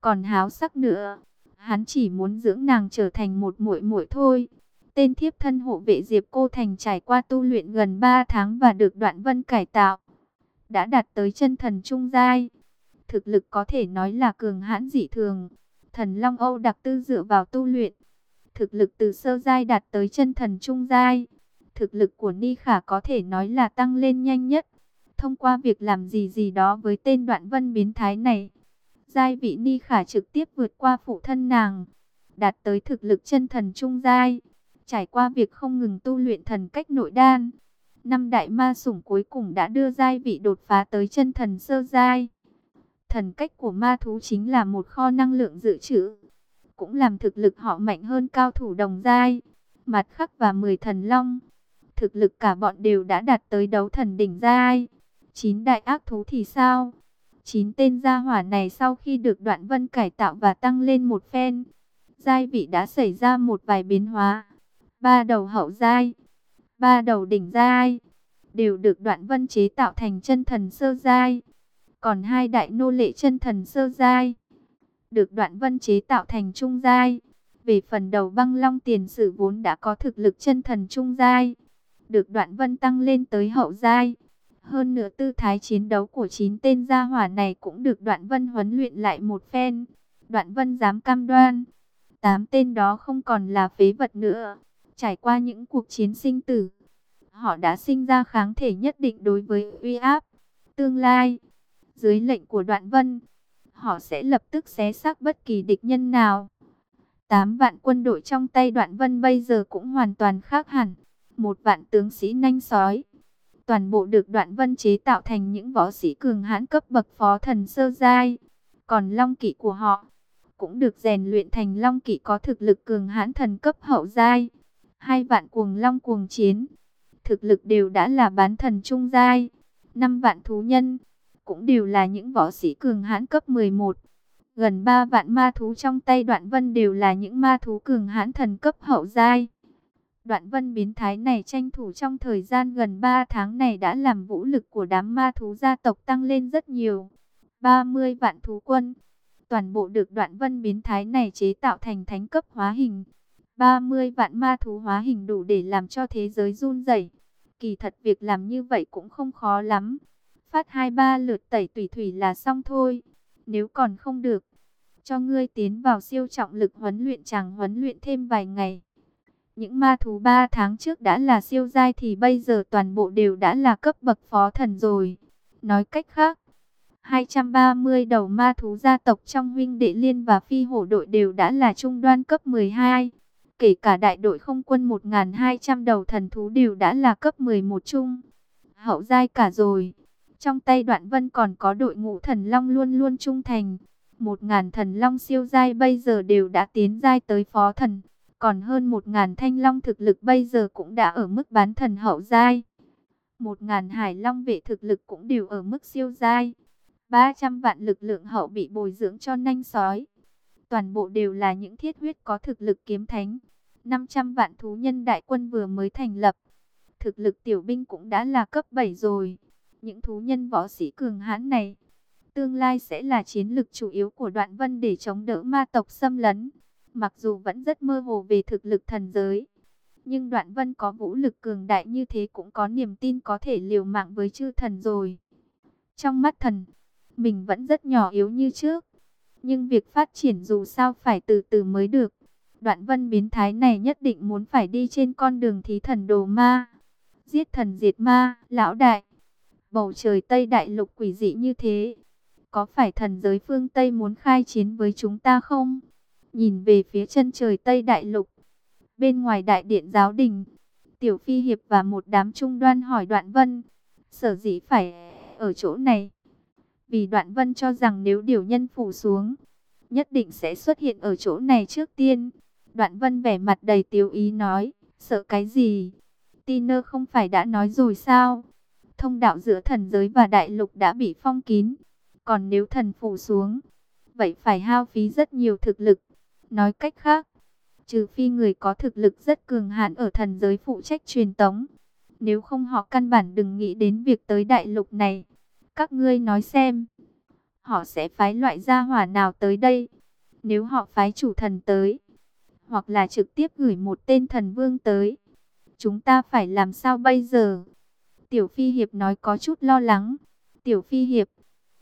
Còn háo sắc nữa. Hắn chỉ muốn dưỡng nàng trở thành một muội muội thôi. Tên thiếp thân hộ vệ Diệp Cô Thành trải qua tu luyện gần 3 tháng và được Đoạn Vân cải tạo. Đã đạt tới chân thần trung giai. Thực lực có thể nói là cường hãn dị thường. Thần Long Âu đặc tư dựa vào tu luyện. Thực lực từ sơ giai đạt tới chân thần trung giai. Thực lực của Ni Khả có thể nói là tăng lên nhanh nhất. Thông qua việc làm gì gì đó với tên đoạn vân biến thái này. Giai vị Ni Khả trực tiếp vượt qua phụ thân nàng. Đạt tới thực lực chân thần trung giai. Trải qua việc không ngừng tu luyện thần cách nội đan. Năm đại ma sủng cuối cùng đã đưa giai vị đột phá tới chân thần sơ giai. Thần cách của ma thú chính là một kho năng lượng dự trữ. Cũng làm thực lực họ mạnh hơn cao thủ đồng giai. Mặt khắc và 10 thần long. Thực lực cả bọn đều đã đạt tới đấu thần đỉnh giai. Chín đại ác thú thì sao? Chín tên gia hỏa này sau khi được đoạn vân cải tạo và tăng lên một phen. Giai vị đã xảy ra một vài biến hóa. Ba đầu hậu giai. Ba đầu đỉnh giai. Đều được đoạn vân chế tạo thành chân thần sơ giai còn hai đại nô lệ chân thần sơ giai, được đoạn vân chế tạo thành trung giai. Về phần đầu băng long tiền sử vốn đã có thực lực chân thần trung giai, được đoạn vân tăng lên tới hậu giai. Hơn nữa tư thái chiến đấu của chín tên gia hỏa này cũng được đoạn vân huấn luyện lại một phen. Đoạn vân dám cam đoan, tám tên đó không còn là phế vật nữa. Trải qua những cuộc chiến sinh tử, họ đã sinh ra kháng thể nhất định đối với uy áp. Tương lai, dưới lệnh của đoạn vân, họ sẽ lập tức xé xác bất kỳ địch nhân nào. Tám vạn quân đội trong tay đoạn vân bây giờ cũng hoàn toàn khác hẳn. Một vạn tướng sĩ nanh sói, toàn bộ được đoạn vân chế tạo thành những võ sĩ cường hãn cấp bậc phó thần sơ giai. Còn long kỵ của họ cũng được rèn luyện thành long kỵ có thực lực cường hãn thần cấp hậu giai. Hai vạn cuồng long cuồng chiến, thực lực đều đã là bán thần trung giai. Năm vạn thú nhân, cũng đều là những võ sĩ cường hãn cấp 11. Gần 3 vạn ma thú trong tay đoạn vân đều là những ma thú cường hãn thần cấp hậu giai. Đoạn vân biến thái này tranh thủ trong thời gian gần 3 tháng này đã làm vũ lực của đám ma thú gia tộc tăng lên rất nhiều. 30 vạn thú quân, toàn bộ được đoạn vân biến thái này chế tạo thành thánh cấp hóa hình. 30 vạn ma thú hóa hình đủ để làm cho thế giới run rẩy. Kỳ thật việc làm như vậy cũng không khó lắm. Phát hai ba lượt tẩy tùy thủy là xong thôi. Nếu còn không được, cho ngươi tiến vào siêu trọng lực huấn luyện chàng huấn luyện thêm vài ngày. Những ma thú 3 tháng trước đã là siêu giai thì bây giờ toàn bộ đều đã là cấp bậc phó thần rồi. Nói cách khác, 230 đầu ma thú gia tộc trong huynh đệ liên và phi hổ đội đều đã là trung đoan cấp 12. Kể cả đại đội không quân 1.200 đầu thần thú đều đã là cấp 11 trung. Hậu giai cả rồi. Trong tay đoạn vân còn có đội ngũ thần long luôn luôn trung thành. 1.000 thần long siêu giai bây giờ đều đã tiến giai tới phó thần. Còn hơn một ngàn thanh long thực lực bây giờ cũng đã ở mức bán thần hậu giai. một ngàn hải long vệ thực lực cũng đều ở mức siêu giai. 300 vạn lực lượng hậu bị bồi dưỡng cho nanh sói. Toàn bộ đều là những thiết huyết có thực lực kiếm thánh. 500 vạn thú nhân đại quân vừa mới thành lập. Thực lực tiểu binh cũng đã là cấp 7 rồi. Những thú nhân võ sĩ cường hãn này, tương lai sẽ là chiến lực chủ yếu của đoạn vân để chống đỡ ma tộc xâm lấn. Mặc dù vẫn rất mơ hồ về thực lực thần giới, nhưng đoạn vân có vũ lực cường đại như thế cũng có niềm tin có thể liều mạng với chư thần rồi. Trong mắt thần, mình vẫn rất nhỏ yếu như trước. Nhưng việc phát triển dù sao phải từ từ mới được. Đoạn vân biến thái này nhất định muốn phải đi trên con đường thí thần đồ ma. Giết thần diệt ma, lão đại. Bầu trời Tây Đại Lục quỷ dị như thế. Có phải thần giới phương Tây muốn khai chiến với chúng ta không? Nhìn về phía chân trời Tây Đại Lục. Bên ngoài đại điện giáo đình. Tiểu Phi Hiệp và một đám trung đoan hỏi đoạn vân. Sở dĩ phải ở chỗ này. Vì đoạn vân cho rằng nếu điều nhân phủ xuống, nhất định sẽ xuất hiện ở chỗ này trước tiên. Đoạn vân vẻ mặt đầy tiêu ý nói, sợ cái gì? Tiner không phải đã nói rồi sao? Thông đạo giữa thần giới và đại lục đã bị phong kín. Còn nếu thần phủ xuống, vậy phải hao phí rất nhiều thực lực. Nói cách khác, trừ phi người có thực lực rất cường hãn ở thần giới phụ trách truyền tống. Nếu không họ căn bản đừng nghĩ đến việc tới đại lục này. Các ngươi nói xem, họ sẽ phái loại gia hỏa nào tới đây? Nếu họ phái chủ thần tới, hoặc là trực tiếp gửi một tên thần vương tới, chúng ta phải làm sao bây giờ? Tiểu Phi Hiệp nói có chút lo lắng. Tiểu Phi Hiệp,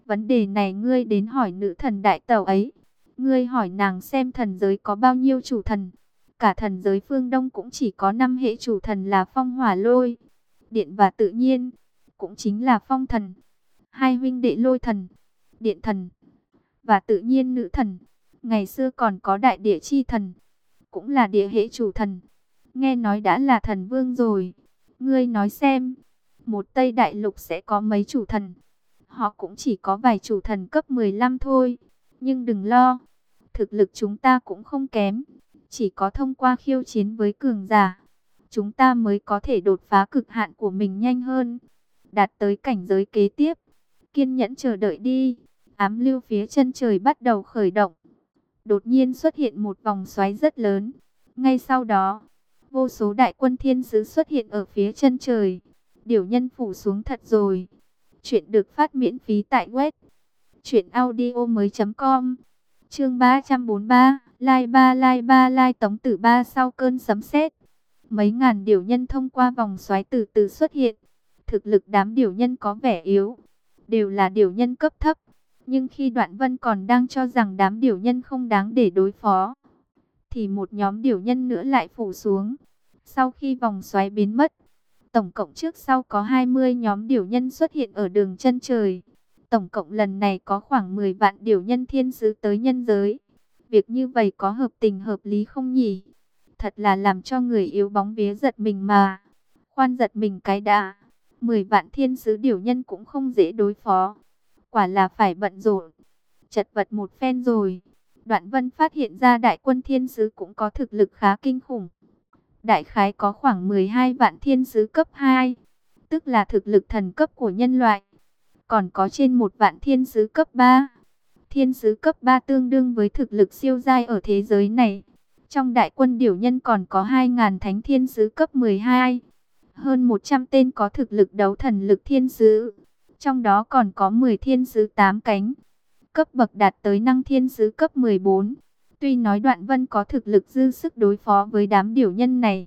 vấn đề này ngươi đến hỏi nữ thần đại tẩu ấy. Ngươi hỏi nàng xem thần giới có bao nhiêu chủ thần. Cả thần giới phương Đông cũng chỉ có 5 hệ chủ thần là phong hỏa lôi, điện và tự nhiên, cũng chính là phong thần hai huynh đệ lôi thần, điện thần và tự nhiên nữ thần. Ngày xưa còn có đại địa chi thần, cũng là địa hệ chủ thần. Nghe nói đã là thần vương rồi. Ngươi nói xem, một Tây Đại Lục sẽ có mấy chủ thần. Họ cũng chỉ có vài chủ thần cấp 15 thôi. Nhưng đừng lo, thực lực chúng ta cũng không kém. Chỉ có thông qua khiêu chiến với cường giả, chúng ta mới có thể đột phá cực hạn của mình nhanh hơn. Đạt tới cảnh giới kế tiếp kiên nhẫn chờ đợi đi. Ám lưu phía chân trời bắt đầu khởi động. Đột nhiên xuất hiện một vòng xoáy rất lớn. Ngay sau đó, vô số đại quân thiên sứ xuất hiện ở phía chân trời. Điều nhân phủ xuống thật rồi. Chuyện được phát miễn phí tại web. Chuyện audio mới com. Chương 343, Lai ba Lai ba Lai tống tử ba sau cơn sấm sét. Mấy ngàn điều nhân thông qua vòng xoáy từ từ xuất hiện. Thực lực đám điều nhân có vẻ yếu, đều là điều nhân cấp thấp. Nhưng khi Đoạn Vân còn đang cho rằng đám điều nhân không đáng để đối phó, thì một nhóm điều nhân nữa lại phủ xuống. Sau khi vòng xoáy biến mất, tổng cộng trước sau có 20 nhóm điều nhân xuất hiện ở đường chân trời. Tổng cộng lần này có khoảng 10 vạn điều nhân thiên sứ tới nhân giới. Việc như vậy có hợp tình hợp lý không nhỉ? Thật là làm cho người yếu bóng vía giật mình mà. Khoan giật mình cái đã. 10 vạn thiên sứ điều nhân cũng không dễ đối phó. Quả là phải bận rộn. Chật vật một phen rồi. Đoạn vân phát hiện ra đại quân thiên sứ cũng có thực lực khá kinh khủng. Đại khái có khoảng 12 vạn thiên sứ cấp 2. Tức là thực lực thần cấp của nhân loại. Còn có trên một vạn thiên sứ cấp 3. Thiên sứ cấp 3 tương đương với thực lực siêu giai ở thế giới này. Trong đại quân điều nhân còn có 2.000 thánh thiên sứ cấp 12. Hơn 100 tên có thực lực đấu thần lực thiên sứ. Trong đó còn có 10 thiên sứ 8 cánh. Cấp bậc đạt tới năng thiên sứ cấp 14. Tuy nói đoạn vân có thực lực dư sức đối phó với đám điều nhân này.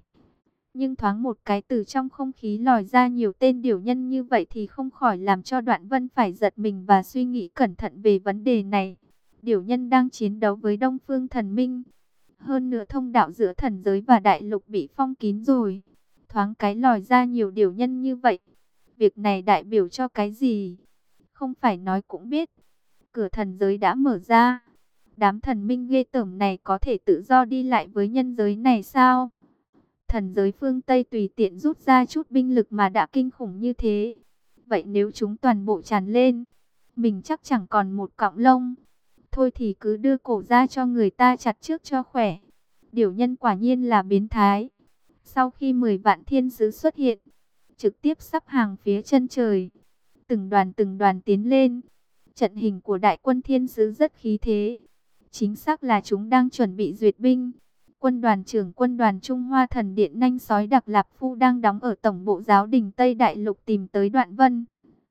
Nhưng thoáng một cái từ trong không khí lòi ra nhiều tên điều nhân như vậy thì không khỏi làm cho đoạn vân phải giật mình và suy nghĩ cẩn thận về vấn đề này. Điều nhân đang chiến đấu với Đông Phương Thần Minh. Hơn nữa thông đạo giữa thần giới và đại lục bị phong kín rồi. Thoáng cái lòi ra nhiều điều nhân như vậy. Việc này đại biểu cho cái gì? Không phải nói cũng biết. Cửa thần giới đã mở ra. Đám thần minh ghê tởm này có thể tự do đi lại với nhân giới này sao? Thần giới phương Tây tùy tiện rút ra chút binh lực mà đã kinh khủng như thế. Vậy nếu chúng toàn bộ tràn lên, mình chắc chẳng còn một cọng lông. Thôi thì cứ đưa cổ ra cho người ta chặt trước cho khỏe. Điều nhân quả nhiên là biến thái. Sau khi 10 vạn thiên sứ xuất hiện, trực tiếp sắp hàng phía chân trời. Từng đoàn từng đoàn tiến lên. Trận hình của đại quân thiên sứ rất khí thế. Chính xác là chúng đang chuẩn bị duyệt binh. Quân đoàn trưởng quân đoàn Trung Hoa Thần Điện Nhanh Sói Đặc Lạp Phu đang đóng ở Tổng bộ Giáo đình Tây Đại Lục tìm tới Đoạn Vân.